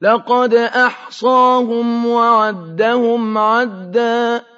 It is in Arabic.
لَّقَدْ أَحْصَاهُمْ وَعَدَّهُمْ عَدًّا.